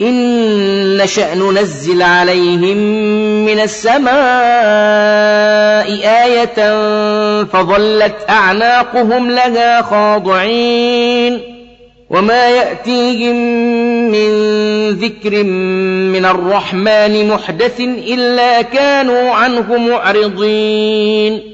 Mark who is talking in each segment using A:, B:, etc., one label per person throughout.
A: إن شأن نزل عليهم من السماء آية فظلت أعناقهم لها خاضعين وما يأتيهم من ذكر من الرحمن محدث إلا كانوا عنه معرضين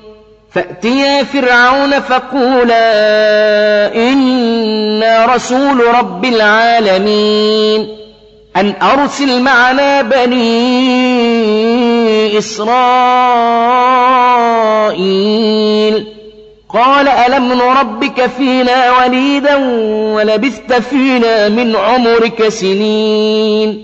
A: فأتيا فرعون فقولا إِنَّا رسول رب العالمين أن أرسل معنا بني إسرائيل قال ألم نربك فينا وليدا ولبثت فينا من عمرك سنين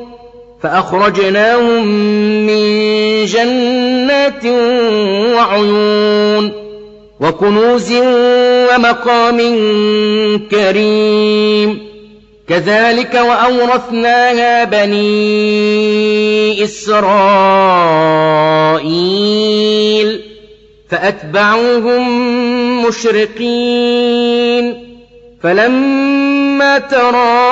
A: فأخرجناهم من جنات وعيون وكنوز ومقام كريم كذلك وأورثناها بني إسرائيل فأتبعوهم مشرقين فلما ترى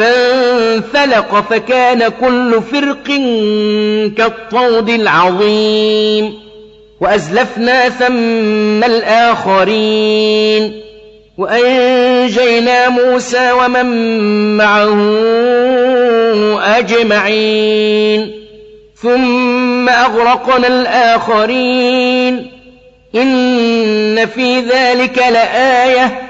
A: فانفلق فكان كل فرق كالطود العظيم وأزلفنا ثم الآخرين وأنجينا موسى ومن معه أجمعين ثم أغرقنا الآخرين إن في ذلك لآيةٌ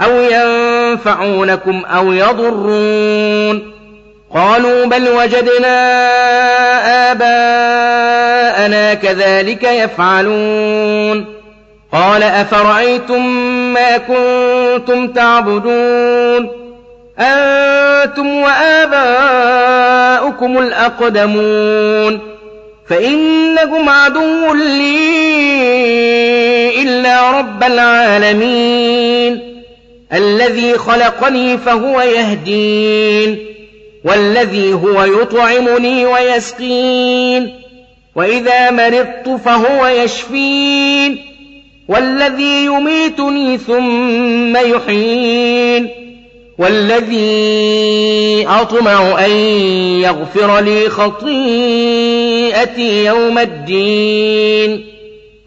A: أو ينفعونكم أو يضرون قالوا بل وجدنا آباءنا كذلك يفعلون قال أفرأيتم ما كنتم تعبدون أنتم وآباؤكم الأقدمون فإنكم عدو لي إلا رب العالمين الذي خلقني فهو يهدين والذي هو يطعمني ويسقين وإذا مرضت فهو يشفين والذي يميتني ثم يحين والذي أطمع أن يغفر لي خطيئتي يوم الدين.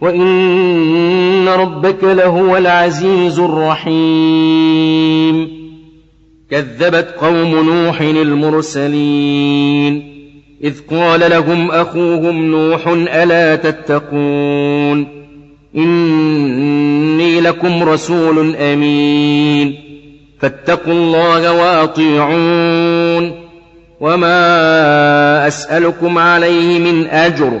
A: وإن ربك لهو العزيز الرحيم كذبت قوم نوح المرسلين إذ قال لهم أخوهم نوح ألا تتقون إني لكم رسول أمين فاتقوا الله وأطيعون وما أسألكم عليه من أجر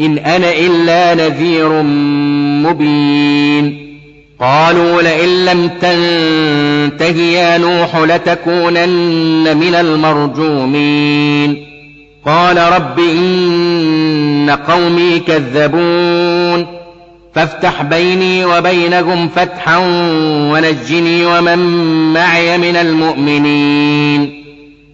A: إن أنا إلا نذير مبين. قالوا لئن لم تنتهي يا نوح لتكونن من المرجومين. قال رب إن قومي كذبون. فافتح بيني وبينهم فتحا ونجني ومن معي من المؤمنين.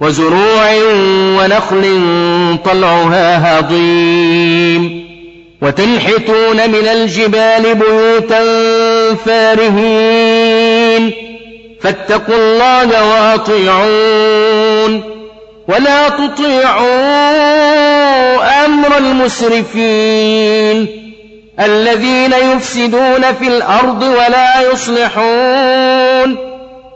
A: وزروع ونخل طلعها هضيم. وتنحتون من الجبال بيوتا فارهين. فاتقوا الله وأطيعون. ولا تطيعوا أمر المسرفين. الذين يفسدون في الأرض ولا يصلحون.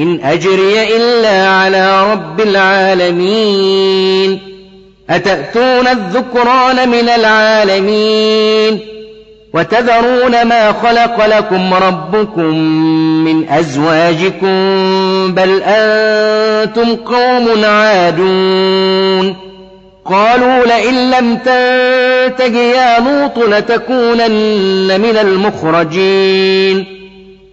A: ان أجري الا على رب العالمين اتأتون الذكران من العالمين وتذرون ما خلق لكم ربكم من ازواجكم بل أنتم قوم عادون قالوا لئن لم تنتج يا لوط لتكونن من المخرجين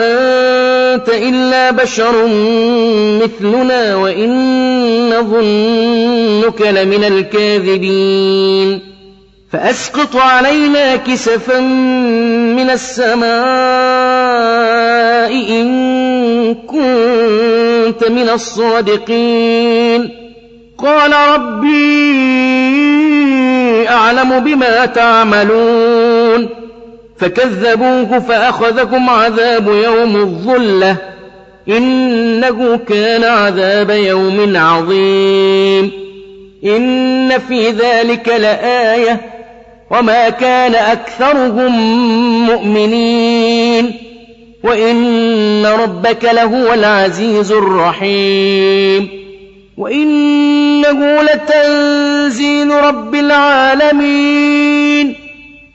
A: أنت إلا بشر مثلنا وإن ظنك لمن الكاذبين. فأسقط علينا كسفا من السماء إن كنت من الصادقين. قال ربي أعلم بما تعملون. فكذبوه فأخذكم عذاب يوم الظلة إنه كان عذاب يوم عظيم إن في ذلك لآية وما كان أكثرهم مؤمنين وإن ربك لهو العزيز الرحيم وإنه لتنزيل رب العالمين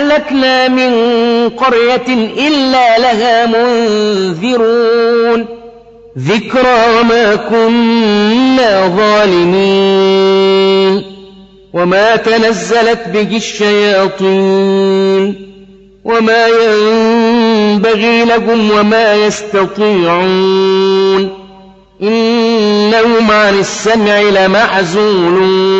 A: أهلكنا من قرية إلا لها منذرون ذكرى ما كنا ظالمين وما تنزلت به الشياطين وما ينبغي لهم وما يستطيعون إنهم عن السمع لمعزولون